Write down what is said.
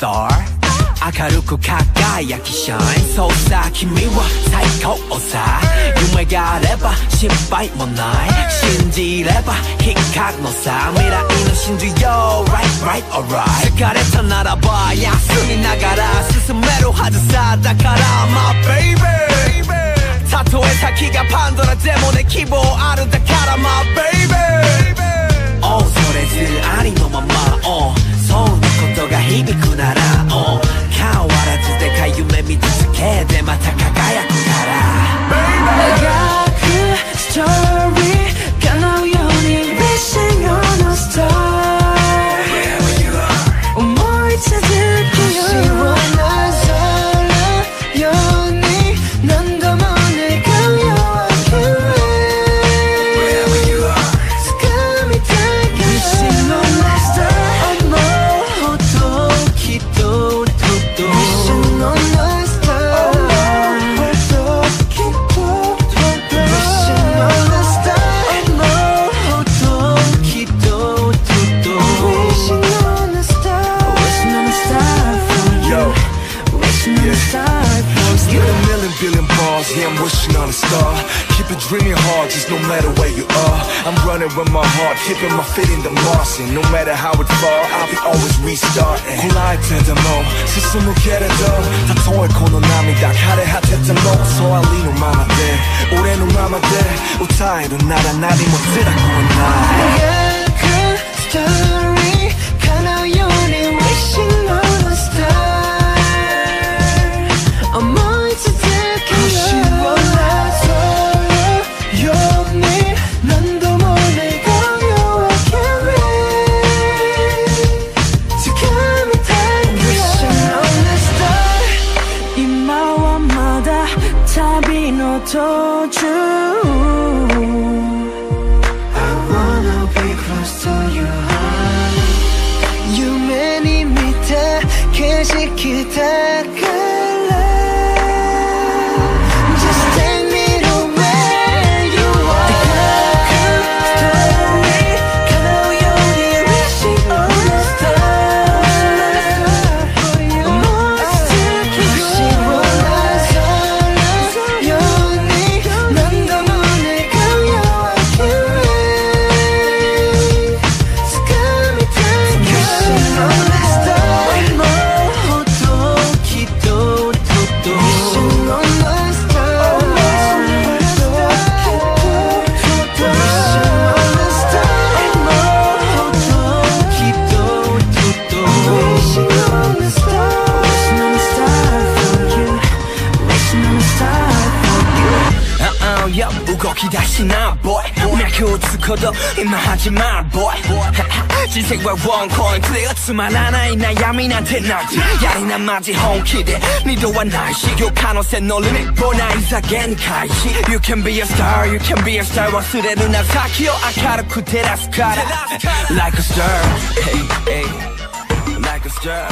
ストー明るく輝きシャインそうさ君は最高さ。夢があれば失敗もない。信じれば引っかくのさ。未来の真珠よ Right, right, alright. 疲れたならば響くなら、pushing on a star. Keep it dreaming hard, just no matter where you are. I'm running with my heart, keeping my feet in the Martian. No matter how it fall, I'll be always restarting. Collide to the 스스로 get it 다 토할 코너 남이 다 가래 핫했던 너 소알리 no mama day 올해 no mama 나라 나리 못 들었고 I could told you you uh, uh, yeah, 動き出しな boy 脈をつくこと今始まる boy 人生はワンコインプレイがつまらない悩みなんてないやりなマジ本気で二度はないし今日可能性のリミットないざ限界し You can be a star, you can be a star 忘れるな先を明るく照らすから Like a star, hey, hey Like a star